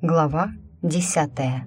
Глава десятая.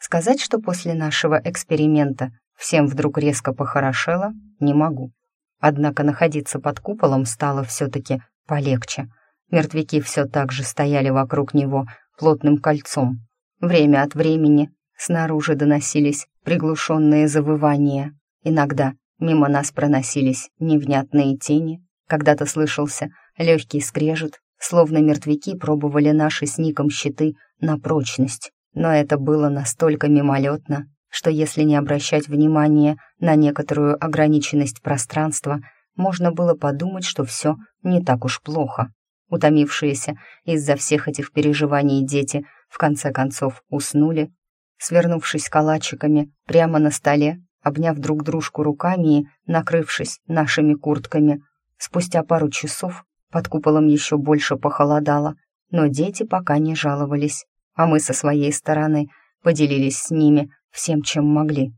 Сказать, что после нашего эксперимента всем вдруг резко похорошело, не могу. Однако находиться под куполом стало все-таки полегче. Мертвяки все так же стояли вокруг него плотным кольцом. Время от времени снаружи доносились приглушенные завывания. Иногда мимо нас проносились невнятные тени, когда-то слышался легкий скрежет, словно мертвяки пробовали наши с Ником щиты на прочность. Но это было настолько мимолетно, что если не обращать внимания на некоторую ограниченность пространства, можно было подумать, что все не так уж плохо. Утомившиеся из-за всех этих переживаний дети в конце концов уснули, свернувшись калачиками прямо на столе, обняв друг дружку руками и накрывшись нашими куртками. Спустя пару часов под куполом еще больше похолодало, но дети пока не жаловались, а мы со своей стороны поделились с ними всем, чем могли.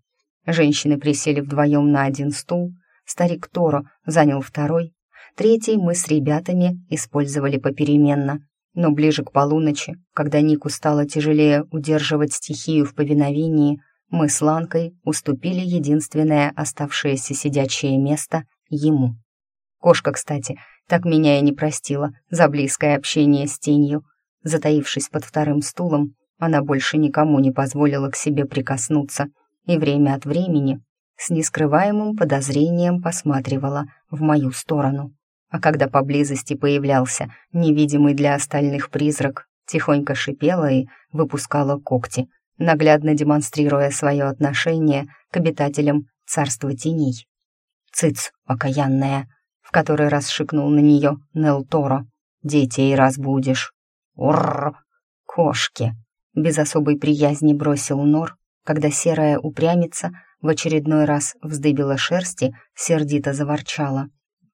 Женщины присели вдвоем на один стул, старик Торо занял второй, третий мы с ребятами использовали попеременно. Но ближе к полуночи, когда Нику стало тяжелее удерживать стихию в повиновении, мы с Ланкой уступили единственное оставшееся сидячее место ему. Кошка, кстати, так меня и не простила за близкое общение с тенью. Затаившись под вторым стулом, она больше никому не позволила к себе прикоснуться и время от времени с нескрываемым подозрением посматривала в мою сторону. А когда поблизости появлялся невидимый для остальных призрак, тихонько шипела и выпускала когти, наглядно демонстрируя свое отношение к обитателям царства теней. «Цыц, окаянная!» — в который раз шикнул на нее Нел Торо. «Детей разбудишь!» «Уррр! Кошки!» без особой приязни бросил Нор, когда серая упрямица в очередной раз вздыбила шерсти, сердито заворчала.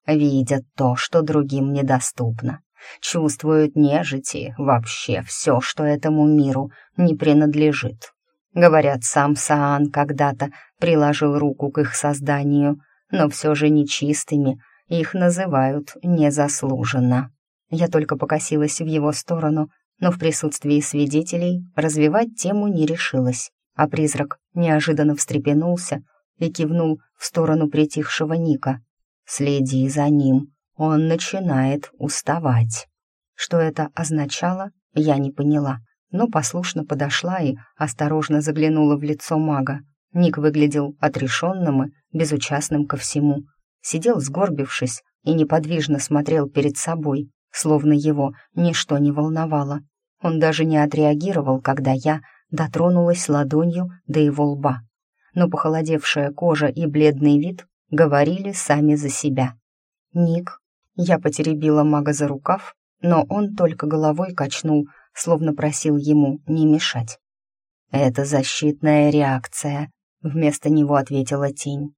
«Видят то, что другим недоступно. Чувствуют нежити, вообще все, что этому миру не принадлежит. Говорят, сам Саан когда-то приложил руку к их созданию, но все же нечистыми их называют незаслуженно». Я только покосилась в его сторону, но в присутствии свидетелей развивать тему не решилась, а призрак неожиданно встрепенулся и кивнул в сторону притихшего Ника. «Следи за ним, он начинает уставать». Что это означало, я не поняла, но послушно подошла и осторожно заглянула в лицо мага. Ник выглядел отрешенным и безучастным ко всему. Сидел сгорбившись и неподвижно смотрел перед собой, словно его ничто не волновало. Он даже не отреагировал, когда я дотронулась ладонью до его лба. Но похолодевшая кожа и бледный вид говорили сами за себя. «Ник», я потеребила мага за рукав, но он только головой качнул, словно просил ему не мешать. «Это защитная реакция», — вместо него ответила тень.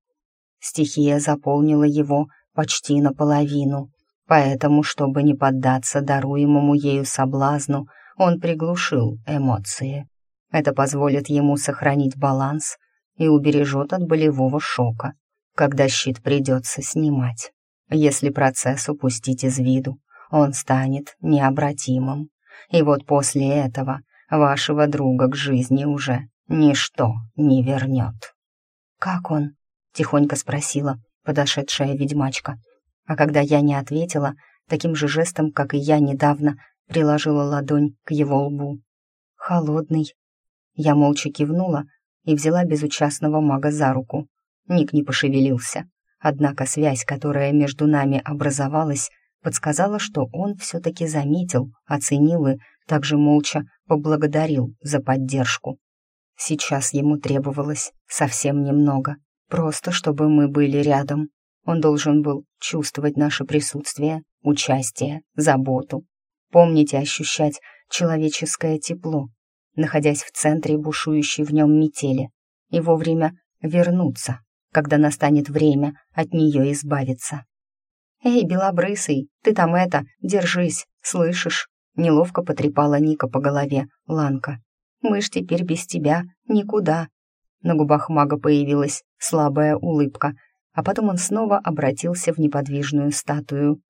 Стихия заполнила его почти наполовину, поэтому, чтобы не поддаться даруемому ею соблазну, он приглушил эмоции. Это позволит ему сохранить баланс и убережет от болевого шока, когда щит придется снимать. Если процесс упустить из виду, он станет необратимым. И вот после этого вашего друга к жизни уже ничто не вернет. «Как он?» — тихонько спросила подошедшая ведьмачка. А когда я не ответила, таким же жестом, как и я недавно, приложила ладонь к его лбу. «Холодный». Я молча кивнула и взяла безучастного мага за руку. Ник не пошевелился, однако связь, которая между нами образовалась, подсказала, что он все-таки заметил, оценил и также молча поблагодарил за поддержку. Сейчас ему требовалось совсем немного, просто чтобы мы были рядом. Он должен был чувствовать наше присутствие, участие, заботу, помнить и ощущать человеческое тепло, находясь в центре бушующей в нем метели, и вовремя вернуться, когда настанет время от нее избавиться. «Эй, белобрысый, ты там это, держись, слышишь?» Неловко потрепала Ника по голове Ланка. «Мы ж теперь без тебя никуда». На губах мага появилась слабая улыбка, а потом он снова обратился в неподвижную статую.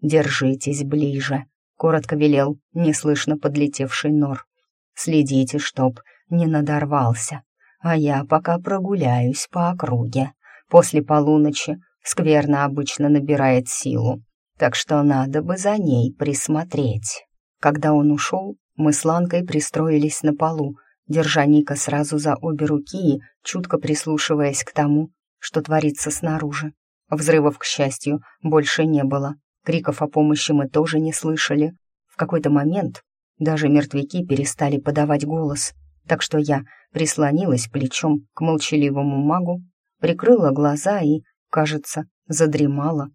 «Держитесь ближе», коротко велел неслышно подлетевший нор. «Следите, чтоб не надорвался, а я пока прогуляюсь по округе. После полуночи скверно обычно набирает силу, так что надо бы за ней присмотреть». Когда он ушел, мы с Ланкой пристроились на полу, держа Ника сразу за обе руки и чутко прислушиваясь к тому, что творится снаружи. Взрывов, к счастью, больше не было. Криков о помощи мы тоже не слышали. В какой-то момент даже мертвяки перестали подавать голос, так что я прислонилась плечом к молчаливому магу, прикрыла глаза и, кажется, задремала.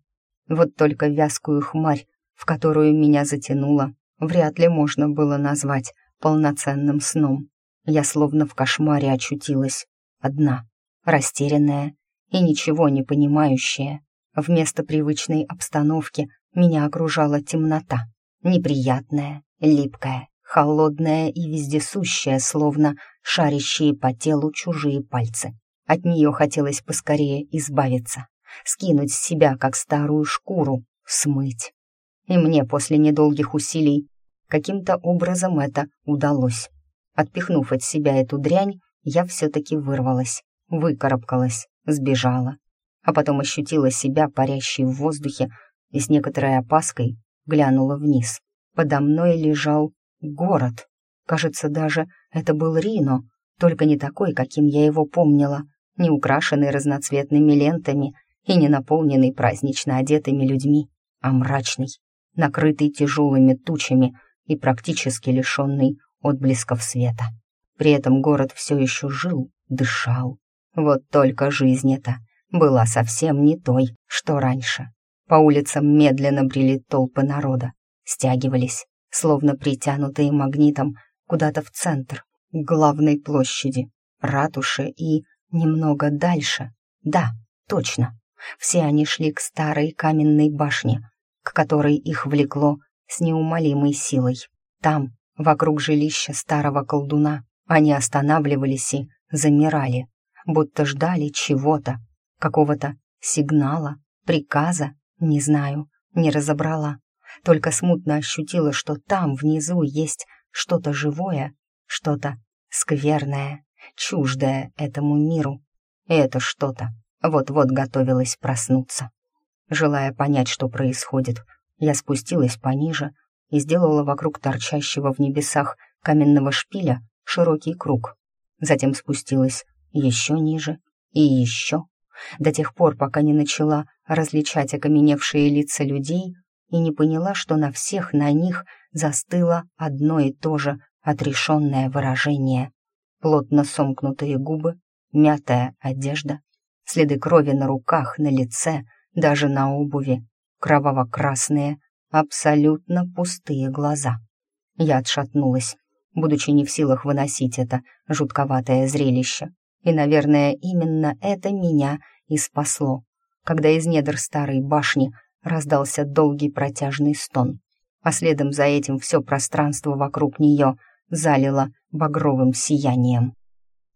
Вот только вязкую хмарь, в которую меня затянуло, вряд ли можно было назвать полноценным сном. Я словно в кошмаре очутилась, одна, растерянная и ничего не понимающая. Вместо привычной обстановки меня окружала темнота, неприятная, липкая, холодная и вездесущая, словно шарящие по телу чужие пальцы. От нее хотелось поскорее избавиться, скинуть с себя, как старую шкуру, смыть. И мне после недолгих усилий каким-то образом это удалось. Отпихнув от себя эту дрянь, я все-таки вырвалась, выкарабкалась, сбежала, а потом ощутила себя парящей в воздухе и с некоторой опаской глянула вниз. Подо мной лежал город. Кажется, даже это был Рино, только не такой, каким я его помнила, не украшенный разноцветными лентами и не наполненный празднично одетыми людьми, а мрачный, накрытый тяжелыми тучами и практически лишенный отблесков света. При этом город все еще жил, дышал. Вот только жизнь эта была совсем не той, что раньше. По улицам медленно брели толпы народа, стягивались, словно притянутые магнитом куда-то в центр, к главной площади, ратуши и немного дальше. Да, точно. Все они шли к старой каменной башне, к которой их влекло с неумолимой силой. Там, вокруг жилища старого колдуна, они останавливались и замирали, будто ждали чего-то, какого-то сигнала, приказа, не знаю, не разобрала. Только смутно ощутила, что там, внизу, есть что-то живое, что-то скверное, чуждое этому миру. И это что-то вот-вот готовилось проснуться. Желая понять, что происходит, я спустилась пониже и сделала вокруг торчащего в небесах каменного шпиля широкий круг. Затем спустилась еще ниже и еще, до тех пор, пока не начала различать окаменевшие лица людей и не поняла, что на всех на них застыло одно и то же отрешенное выражение. Плотно сомкнутые губы, мятая одежда, следы крови на руках, на лице, даже на обуви, кроваво-красные, абсолютно пустые глаза. Я отшатнулась, будучи не в силах выносить это жутковатое зрелище. И, наверное, именно это меня и спасло, когда из недр старой башни раздался долгий протяжный стон, а следом за этим все пространство вокруг нее залило багровым сиянием,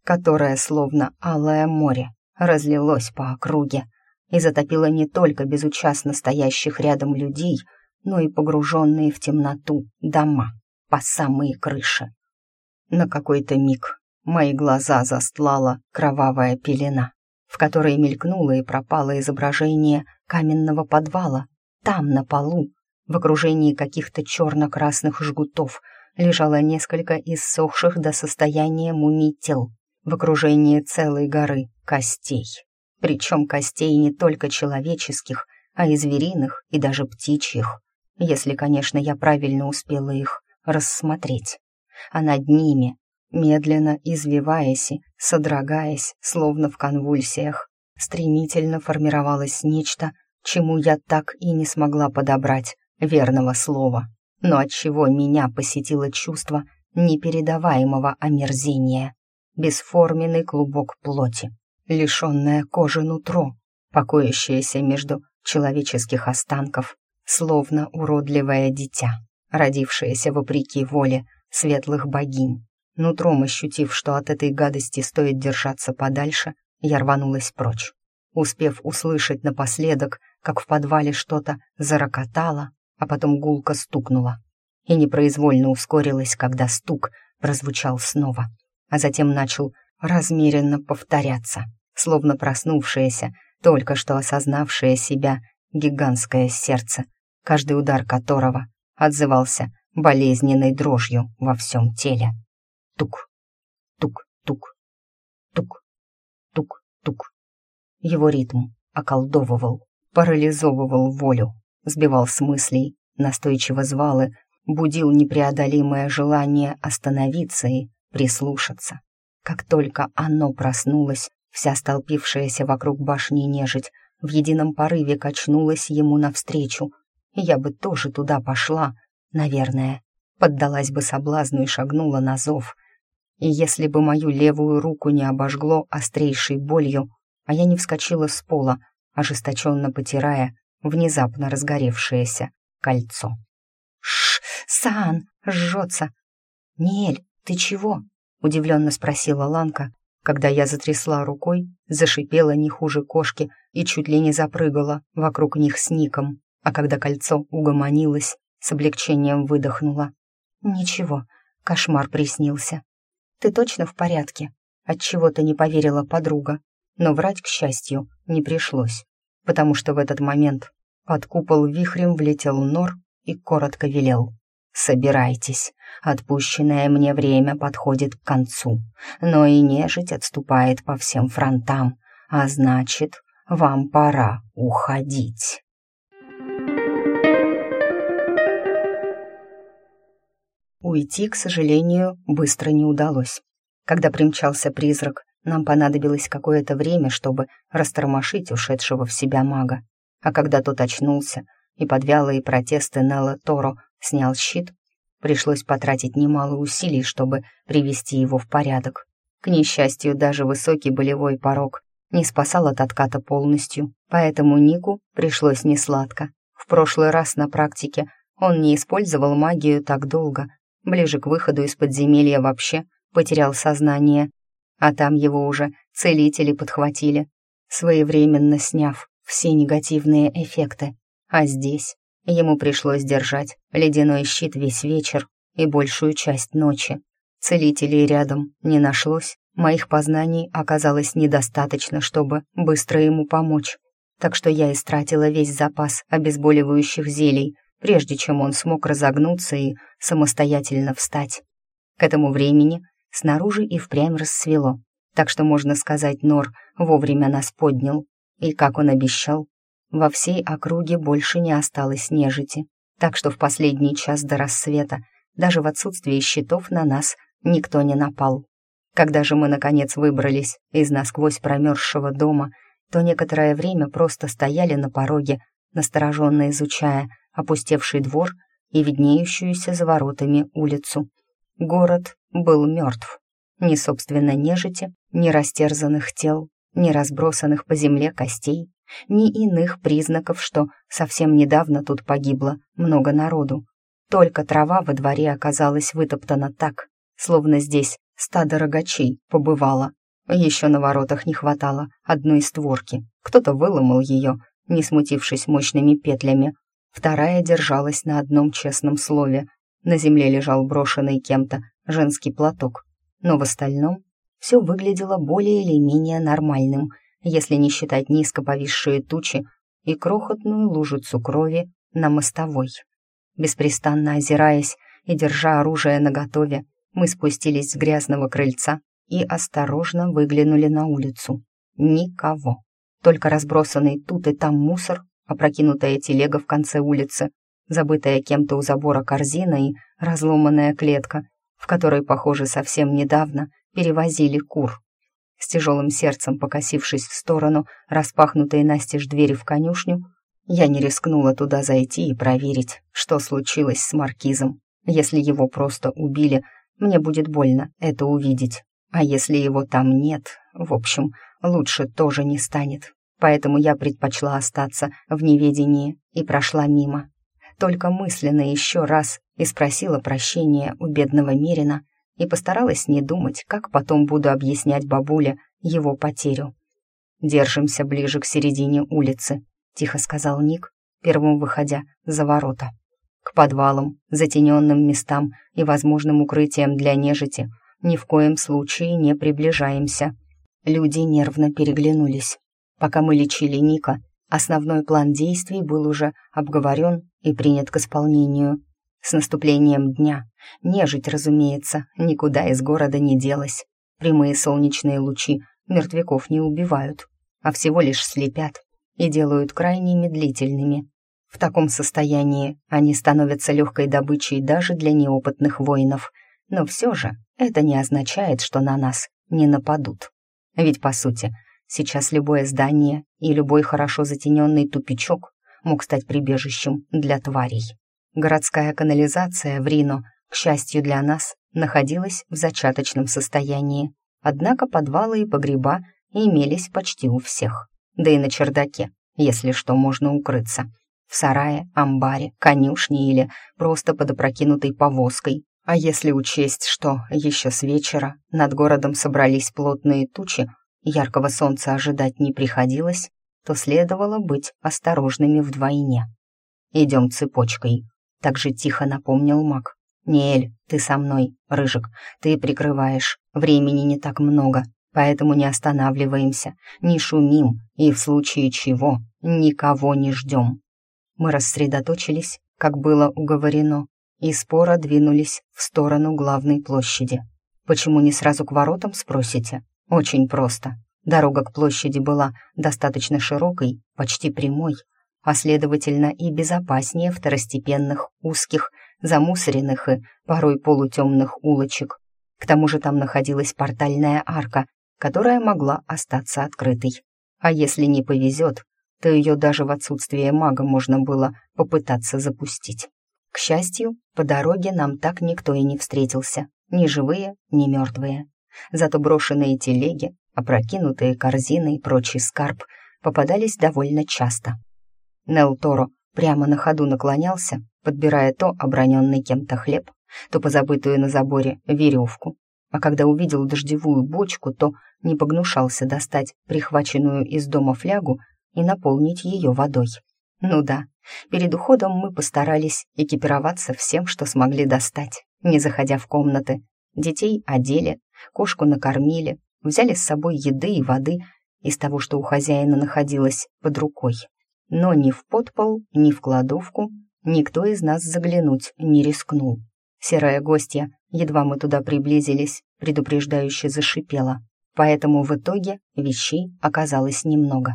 которое, словно алое море, разлилось по округе и затопило не только безучастно стоящих рядом людей, но и погруженные в темноту дома по самые крыши. На какой-то миг мои глаза застлала кровавая пелена, в которой мелькнуло и пропало изображение каменного подвала. Там, на полу, в окружении каких-то черно-красных жгутов, лежало несколько иссохших до состояния мумий тел, в окружении целой горы костей. Причем костей не только человеческих, а и звериных, и даже птичьих, если, конечно, я правильно успела их рассмотреть. А над ними, медленно извиваясь и содрогаясь, словно в конвульсиях, стремительно формировалось нечто, чему я так и не смогла подобрать верного слова, но от чего меня посетило чувство непередаваемого омерзения, бесформенный клубок плоти, лишенное кожи нутро, покоящееся между человеческих останков, словно уродливое дитя, родившееся вопреки воле светлых богинь. Нутром ощутив, что от этой гадости стоит держаться подальше, я рванулась прочь, успев услышать напоследок, как в подвале что-то зарокотало, а потом гулко стукнуло. и непроизвольно ускорилась, когда стук прозвучал снова, а затем начал размеренно повторяться, словно проснувшееся, только что осознавшее себя гигантское сердце, каждый удар которого отзывался болезненной дрожью во всем теле. Тук, тук, тук, тук, тук, тук. Его ритм околдовывал, парализовывал волю, сбивал с мыслей, настойчиво звал и будил непреодолимое желание остановиться и прислушаться. Как только оно проснулось, вся столпившаяся вокруг башни нежить в едином порыве качнулась ему навстречу. Я бы тоже туда пошла, наверное, поддалась бы соблазну и шагнула на зов. И если бы мою левую руку не обожгло острейшей болью, а я не вскочила с пола, ожесточенно потирая внезапно разгоревшееся кольцо. «Ш, Сан, жжется!» «Нель, ты чего?» — удивленно спросила Ланка, когда я затрясла рукой, зашипела не хуже кошки и чуть ли не запрыгала вокруг них с Ником, а когда кольцо угомонилось, с облегчением выдохнула. «Ничего, кошмар приснился. Ты точно в порядке?» Отчего-то не поверила подруга, но врать, к счастью, не пришлось, потому что в этот момент под купол вихрем влетел Нор и коротко велел. «Собирайтесь, отпущенное мне время подходит к концу, но и нежить отступает по всем фронтам, а значит, вам пора уходить». Уйти, к сожалению, быстро не удалось. Когда примчался призрак, нам понадобилось какое-то время, чтобы растормошить ушедшего в себя мага. А когда тот очнулся и под вялые протесты Нелла Торо снял щит, пришлось потратить немало усилий, чтобы привести его в порядок. К несчастью, даже высокий болевой порог не спасал от отката полностью, поэтому Нику пришлось несладко. В прошлый раз на практике он не использовал магию так долго, ближе к выходу из подземелья вообще потерял сознание, а там его уже целители подхватили, своевременно сняв все негативные эффекты. А здесь ему пришлось держать ледяной щит весь вечер и большую часть ночи. Целителей рядом не нашлось, моих познаний оказалось недостаточно, чтобы быстро ему помочь. Так что я истратила весь запас обезболивающих зелий, прежде чем он смог разогнуться и самостоятельно встать. К этому времени снаружи и впрямь рассвело, так что, можно сказать, Нор вовремя нас поднял. И, как он обещал, во всей округе больше не осталось нежити, так что в последний час до рассвета, даже в отсутствии щитов на нас, никто не напал. Когда же мы, наконец, выбрались из насквозь промерзшего дома, то некоторое время просто стояли на пороге, настороженно изучая опустевший двор и виднеющуюся за воротами улицу. Город был мертв. Ни собственно нежити, ни растерзанных тел, ни разбросанных по земле костей, ни иных признаков, что совсем недавно тут погибло много народу. Только трава во дворе оказалась вытоптана так, словно здесь стадо рогачей побывало. Еще на воротах не хватало одной створки. Кто-то выломал ее, не смутившись мощными петлями. Вторая держалась на одном честном слове. На земле лежал брошенный кем-то женский платок. Но в остальном все выглядело более или менее нормальным, если не считать низко повисшие тучи и крохотную лужицу крови на мостовой. Беспрестанно озираясь и держа оружие наготове, мы спустились с грязного крыльца и осторожно выглянули на улицу. Никого. Только разбросанный тут и там мусор, опрокинутая телега в конце улицы, забытая кем-то у забора корзина и разломанная клетка, в которой, похоже, совсем недавно перевозили кур. С тяжелым сердцем покосившись в сторону распахнутой настежь двери в конюшню, я не рискнула туда зайти и проверить, что случилось с маркизом. Если его просто убили, мне будет больно это увидеть. А если его там нет, в общем, лучше тоже не станет. Поэтому я предпочла остаться в неведении и прошла мимо. Только мысленно еще раз и спросила прощения у бедного Мерина и постаралась не думать, как потом буду объяснять бабуле его потерю. «Держимся ближе к середине улицы», — тихо сказал Ник, первым выходя за ворота. К подвалам, затененным местам и возможным укрытиям для нежити ни в коем случае не приближаемся. Люди нервно переглянулись. Пока мы лечили Ника, основной план действий был уже обговорен и принят к исполнению. С наступлением дня нежить, разумеется, никуда из города не делась. Прямые солнечные лучи мертвяков не убивают, а всего лишь слепят и делают крайне медлительными. В таком состоянии они становятся легкой добычей даже для неопытных воинов, но все же это не означает, что на нас не нападут. Ведь, по сути, сейчас любое здание и любой хорошо затененный тупичок мог стать прибежищем для тварей. Городская канализация в Рино, к счастью для нас, находилась в зачаточном состоянии, однако подвалы и погреба имелись почти у всех. Да и на чердаке, если что, можно укрыться. В сарае, амбаре, конюшне или просто под опрокинутой повозкой. А если учесть, что еще с вечера над городом собрались плотные тучи, яркого солнца ожидать не приходилось, то следовало быть осторожными вдвойне. «Идем цепочкой», — так же тихо напомнил маг. «Неэль, ты со мной, Рыжик, ты прикрываешь, времени не так много, поэтому не останавливаемся, не шумим и в случае чего никого не ждем». Мы рассредоточились, как было уговорено, и споро двинулись в сторону главной площади. Почему не сразу к воротам, спросите? Очень просто. Дорога к площади была достаточно широкой, почти прямой, а следовательно и безопаснее второстепенных, узких, замусоренных и порой полутемных улочек. К тому же там находилась портальная арка, которая могла остаться открытой. А если не повезет, то ее даже в отсутствие мага можно было попытаться запустить. К счастью, по дороге нам так никто и не встретился, ни живые, ни мертвые. Зато брошенные телеги, опрокинутые корзины и прочий скарб попадались довольно часто. Нел Торо прямо на ходу наклонялся, подбирая то оброненный кем-то хлеб, то позабытую на заборе веревку, а когда увидел дождевую бочку, то не погнушался достать прихваченную из дома флягу и наполнить ее водой. Ну да, перед уходом мы постарались экипироваться всем, что смогли достать, не заходя в комнаты. Детей одели, кошку накормили, взяли с собой еды и воды из того, что у хозяина находилось под рукой. Но ни в подпол, ни в кладовку никто из нас заглянуть не рискнул. Серая гостья, едва мы туда приблизились, предупреждающе зашипела. Поэтому в итоге вещей оказалось немного.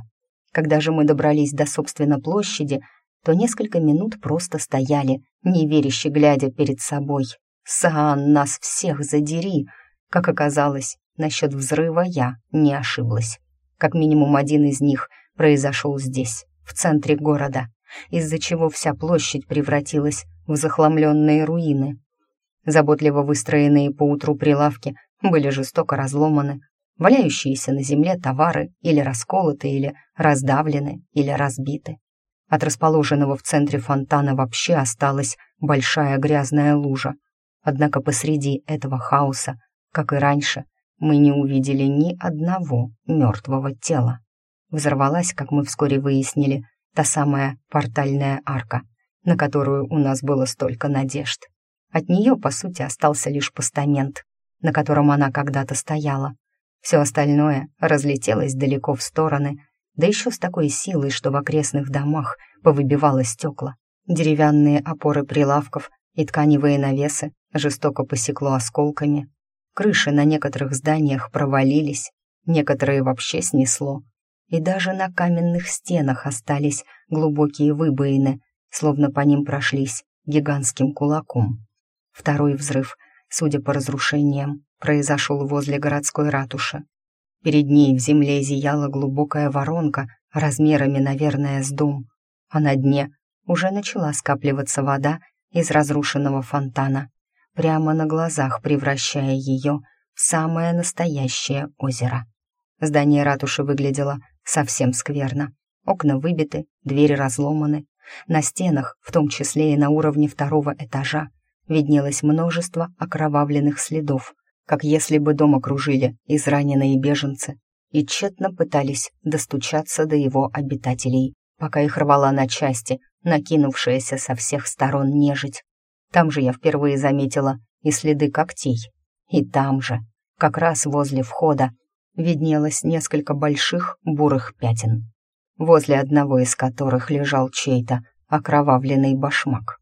Когда же мы добрались до, собственно, площади, то несколько минут просто стояли, неверяще глядя перед собой. «Саан, нас всех задери!» Как оказалось, насчет взрыва я не ошиблась. Как минимум один из них произошел здесь, в центре города, из-за чего вся площадь превратилась в захламленные руины. Заботливо выстроенные поутру прилавки были жестоко разломаны, Валяющиеся на земле товары или расколоты, или раздавлены, или разбиты. От расположенного в центре фонтана вообще осталась большая грязная лужа. Однако посреди этого хаоса, как и раньше, мы не увидели ни одного мертвого тела. Взорвалась, как мы вскоре выяснили, та самая портальная арка, на которую у нас было столько надежд. От нее, по сути, остался лишь постамент, на котором она когда-то стояла, все остальное разлетелось далеко в стороны, да еще с такой силой, что в окрестных домах повыбивало стекла. Деревянные опоры прилавков и тканевые навесы жестоко посекло осколками. Крыши на некоторых зданиях провалились, некоторые вообще снесло. И даже на каменных стенах остались глубокие выбоины, словно по ним прошлись гигантским кулаком. Второй взрыв, судя по разрушениям, произошел возле городской ратуши. Перед ней в земле зияла глубокая воронка, размерами, наверное, с дом, а на дне уже начала скапливаться вода из разрушенного фонтана, прямо на глазах превращая ее в самое настоящее озеро. Здание ратуши выглядело совсем скверно. Окна выбиты, двери разломаны. На стенах, в том числе и на уровне второго этажа, виднелось множество окровавленных следов, как если бы дом окружили израненные беженцы и тщетно пытались достучаться до его обитателей, пока их рвала на части накинувшаяся со всех сторон нежить. Там же я впервые заметила и следы когтей. И там же, как раз возле входа, виднелось несколько больших бурых пятен, возле одного из которых лежал чей-то окровавленный башмак.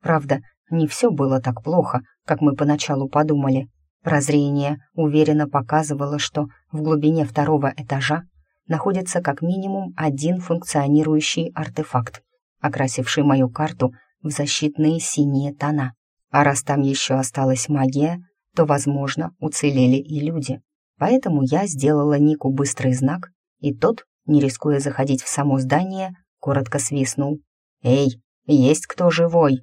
Правда, не все было так плохо, как мы поначалу подумали. Прозрение уверенно показывало, что в глубине второго этажа находится как минимум один функционирующий артефакт, окрасивший мою карту в защитные синие тона. А раз там еще осталась магия, то, возможно, уцелели и люди. Поэтому я сделала Нику быстрый знак, и тот, не рискуя заходить в само здание, коротко свистнул. «Эй, есть кто живой?»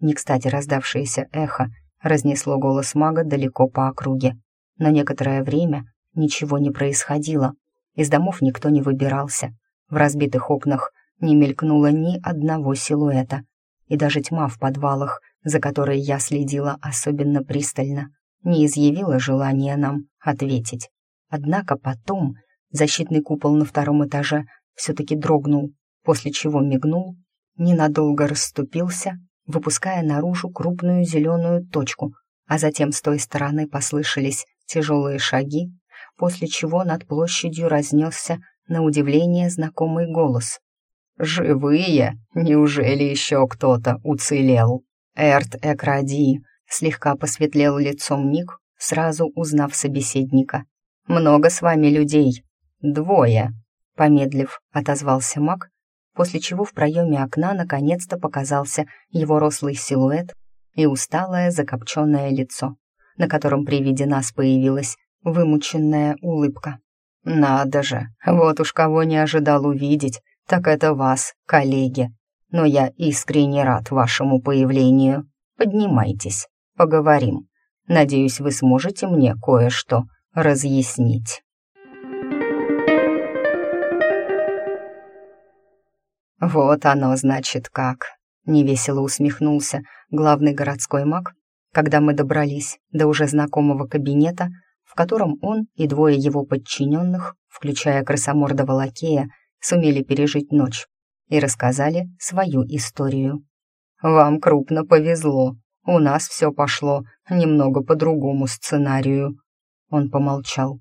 Не кстати раздавшееся эхо разнесло голос мага далеко по округе. Но некоторое время ничего не происходило. Из домов никто не выбирался. В разбитых окнах не мелькнуло ни одного силуэта. И даже тьма в подвалах, за которой я следила особенно пристально, не изъявила желания нам ответить. Однако потом защитный купол на втором этаже все-таки дрогнул, после чего мигнул, ненадолго расступился, выпуская наружу крупную зеленую точку, а затем с той стороны послышались тяжелые шаги, после чего над площадью разнесся на удивление знакомый голос. «Живые? Неужели еще кто-то уцелел?» Эрт Экради слегка посветлел лицом Ник, сразу узнав собеседника. «Много с вами людей?» «Двое», — помедлив, отозвался маг, после чего в проеме окна наконец-то показался его рослый силуэт и усталое закопченное лицо, на котором при виде нас появилась вымученная улыбка. «Надо же, вот уж кого не ожидал увидеть, так это вас, коллеги. Но я искренне рад вашему появлению. Поднимайтесь, поговорим. Надеюсь, вы сможете мне кое-что разъяснить». «Вот оно, значит, как!» — невесело усмехнулся главный городской маг, когда мы добрались до уже знакомого кабинета, в котором он и двое его подчиненных, включая красомордого лакея, сумели пережить ночь и рассказали свою историю. «Вам крупно повезло. У нас все пошло немного по другому сценарию». Он помолчал.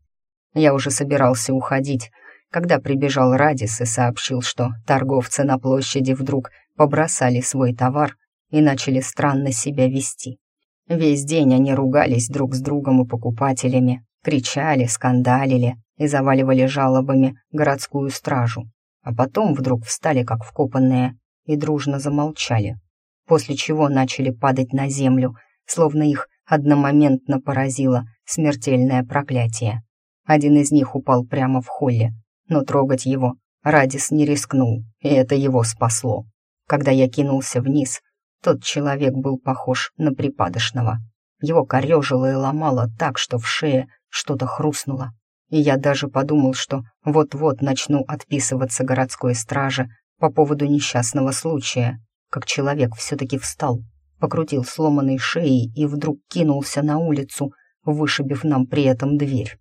Я уже собирался уходить, когда прибежал Радис и сообщил, что торговцы на площади вдруг побросали свой товар и начали странно себя вести. Весь день они ругались друг с другом и покупателями, кричали, скандалили и заваливали жалобами городскую стражу, а потом вдруг встали как вкопанные и дружно замолчали, после чего начали падать на землю, словно их одномоментно поразило смертельное проклятие. Один из них упал прямо в холле, но трогать его Радис не рискнул, и это его спасло. Когда я кинулся вниз, тот человек был похож на припадочного. Его корежило и ломало так, что в шее что-то хрустнуло. И я даже подумал, что вот-вот начну отписываться городской страже по поводу несчастного случая, как человек все-таки встал, покрутил сломанной шеей и вдруг кинулся на улицу, вышибив нам при этом дверь.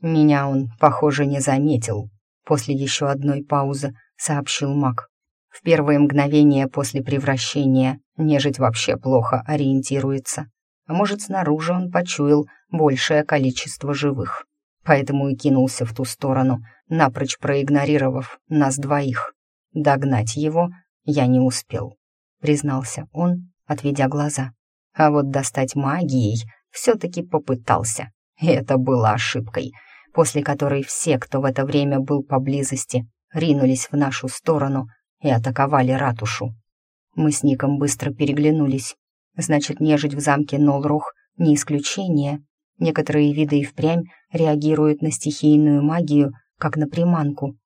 Меня он, похоже, не заметил. После еще одной паузы сообщил маг. В первые мгновения после превращения нежить вообще плохо ориентируется. А может, снаружи он почуял большее количество живых. Поэтому и кинулся в ту сторону, напрочь проигнорировав нас двоих. Догнать его я не успел, признался он, отведя глаза. А вот достать магией все-таки попытался. И это было ошибкой — после которой все, кто в это время был поблизости, ринулись в нашу сторону и атаковали ратушу. Мы с Ником быстро переглянулись. Значит, нежить в замке Нолрох не исключение. Некоторые виды и впрямь реагируют на стихийную магию, как на приманку.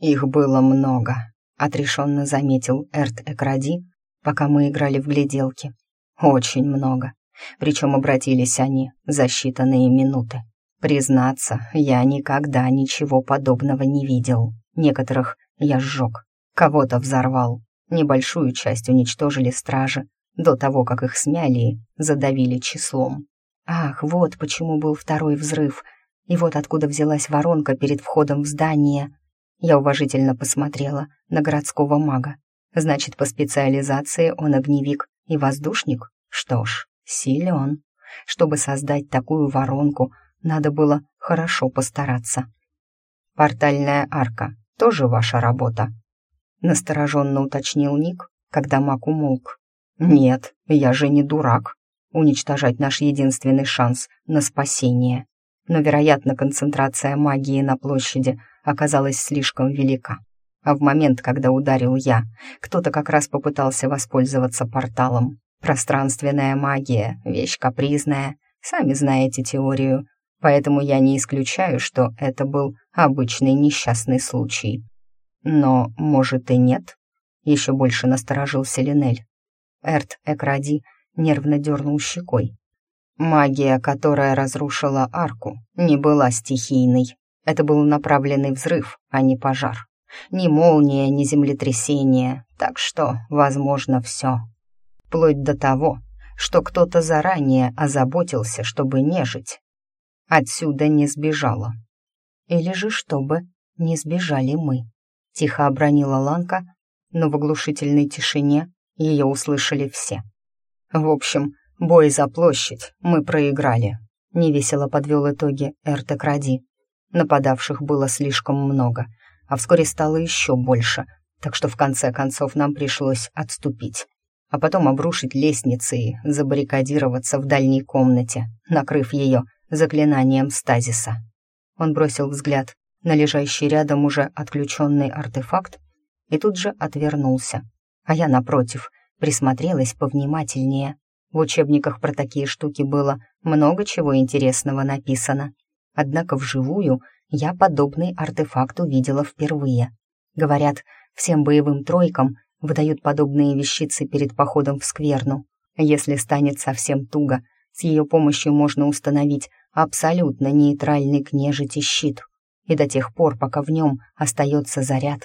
Их было много, отрешенно заметил Эрт Экради, пока мы играли в гляделки. Очень много. Причем обратились они за считанные минуты. Признаться, я никогда ничего подобного не видел. Некоторых я сжег, кого-то взорвал. Небольшую часть уничтожили стражи, до того, как их смяли и задавили числом. Ах, вот почему был второй взрыв, и вот откуда взялась воронка перед входом в здание. Я уважительно посмотрела на городского мага. Значит, по специализации он огневик и воздушник? Что ж, силен. Чтобы создать такую воронку, надо было хорошо постараться. «Портальная арка — тоже ваша работа?» Настороженно уточнил Ник, когда маг умолк. «Нет, я же не дурак. Уничтожать наш единственный шанс на спасение. Но, вероятно, концентрация магии на площади оказалась слишком велика. А в момент, когда ударил я, кто-то как раз попытался воспользоваться порталом. Пространственная магия — вещь капризная, сами знаете теорию, поэтому я не исключаю, что это был обычный несчастный случай. Но, может, и нет? Еще больше насторожился Линель. Эрт Экради нервно дернул щекой. Магия, которая разрушила арку, не была стихийной. Это был направленный взрыв, а не пожар. Ни молния, ни землетрясение, так что, возможно, все вплоть до того, что кто-то заранее озаботился, чтобы нежить отсюда не сбежала. Или же чтобы не сбежали мы. Тихо обронила Ланка, но в оглушительной тишине ее услышали все. В общем, бой за площадь мы проиграли. Невесело подвел итоги Эртекради. Нападавших было слишком много, а вскоре стало еще больше, так что в конце концов нам пришлось отступить а потом обрушить лестницы и забаррикадироваться в дальней комнате, накрыв ее заклинанием стазиса. Он бросил взгляд на лежащий рядом уже отключенный артефакт и тут же отвернулся. А я, напротив, присмотрелась повнимательнее. В учебниках про такие штуки было много чего интересного написано. Однако вживую я подобный артефакт увидела впервые. Говорят, всем боевым тройкам выдают подобные вещицы перед походом в скверну. Если станет совсем туго, с ее помощью можно установить абсолютно нейтральный к нежити щит. И до тех пор, пока в нем остается заряд,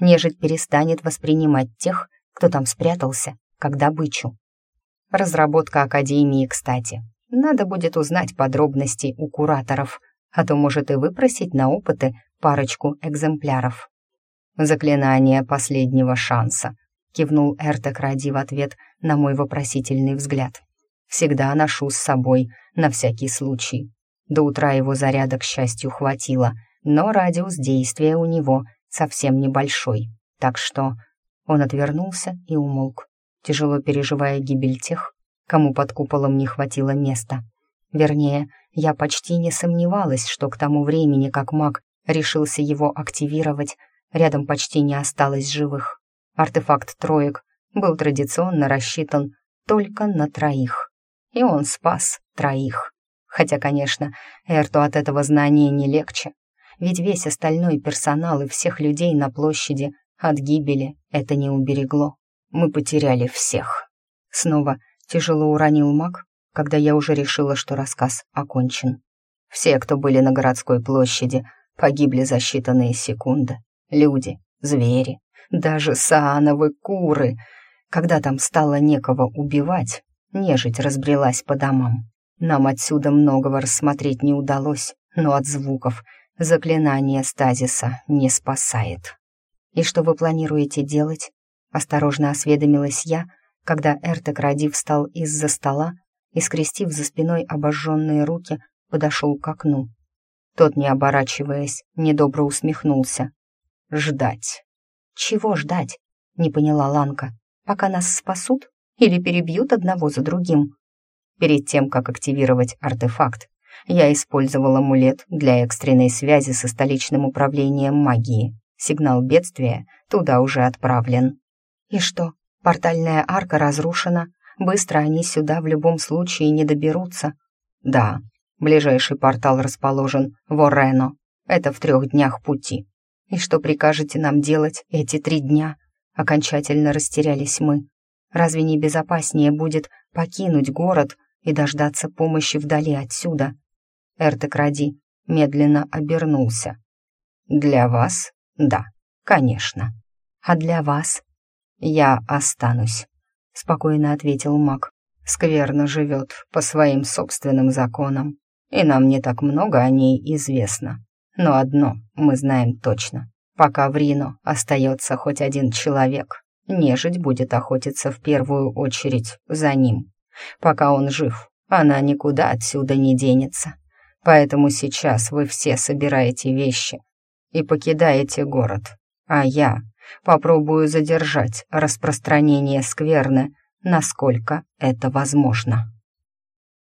нежить перестанет воспринимать тех, кто там спрятался, как добычу. Разработка Академии, кстати. Надо будет узнать подробности у кураторов, а то может и выпросить на опыты парочку экземпляров. Заклинание последнего шанса кивнул Эртек Ради в ответ на мой вопросительный взгляд. «Всегда ношу с собой, на всякий случай. До утра его заряда, к счастью, хватило, но радиус действия у него совсем небольшой, так что...» Он отвернулся и умолк, тяжело переживая гибель тех, кому под куполом не хватило места. Вернее, я почти не сомневалась, что к тому времени, как маг решился его активировать, рядом почти не осталось живых. Артефакт троек был традиционно рассчитан только на троих. И он спас троих. Хотя, конечно, Эрту от этого знания не легче, ведь весь остальной персонал и всех людей на площади от гибели это не уберегло. Мы потеряли всех. Снова тяжело уронил маг, когда я уже решила, что рассказ окончен. Все, кто были на городской площади, погибли за считанные секунды. Люди, звери, даже саановы куры. Когда там стало некого убивать, нежить разбрелась по домам. Нам отсюда многого рассмотреть не удалось, но от звуков заклинание стазиса не спасает. «И что вы планируете делать?» Осторожно осведомилась я, когда Эртек Ради встал из-за стола и, скрестив за спиной обожженные руки, подошел к окну. Тот, не оборачиваясь, недобро усмехнулся. «Ждать». «Чего ждать?» — не поняла Ланка. «Пока нас спасут или перебьют одного за другим?» Перед тем, как активировать артефакт, я использовал амулет для экстренной связи со столичным управлением магии. Сигнал бедствия туда уже отправлен. «И что, портальная арка разрушена? Быстро они сюда в любом случае не доберутся?» «Да, ближайший портал расположен в Орено. Это в трех днях пути. «И что прикажете нам делать эти три дня?» Окончательно растерялись мы. «Разве не безопаснее будет покинуть город и дождаться помощи вдали отсюда?» Эртек Ради медленно обернулся. «Для вас? Да, конечно. А для вас?» «Я останусь», — спокойно ответил маг. «Скверно живет по своим собственным законам, и нам не так много о ней известно. Но одно мы знаем точно. Пока в Рино остается хоть один человек, нежить будет охотиться в первую очередь за ним. Пока он жив, она никуда отсюда не денется. Поэтому сейчас вы все собираете вещи и покидаете город, а я попробую задержать распространение скверны, насколько это возможно.